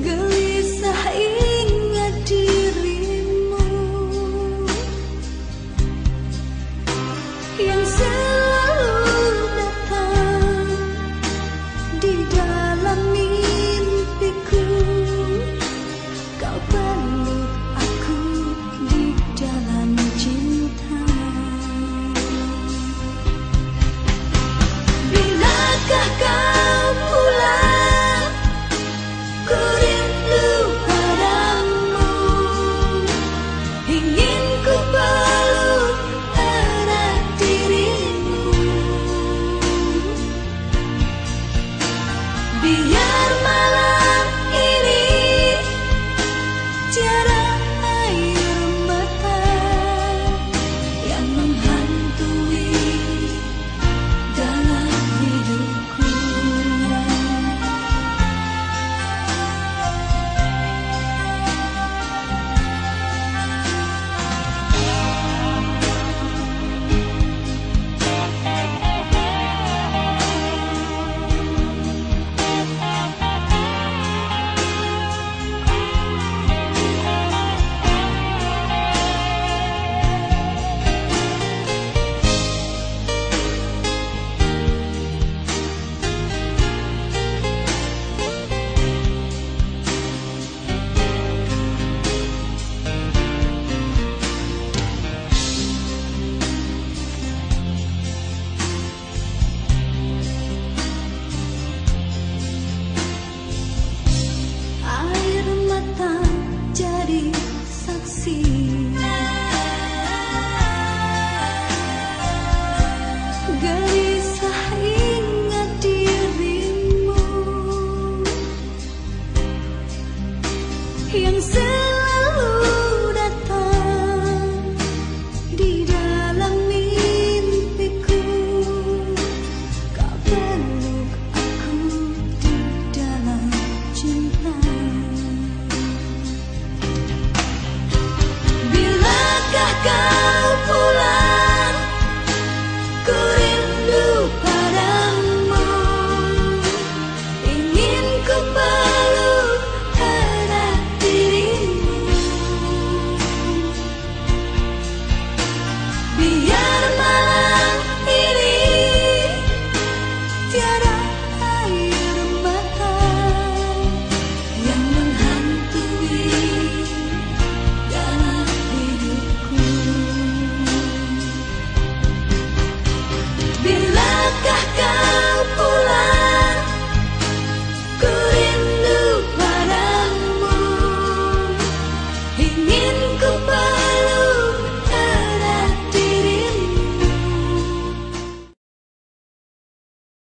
Good.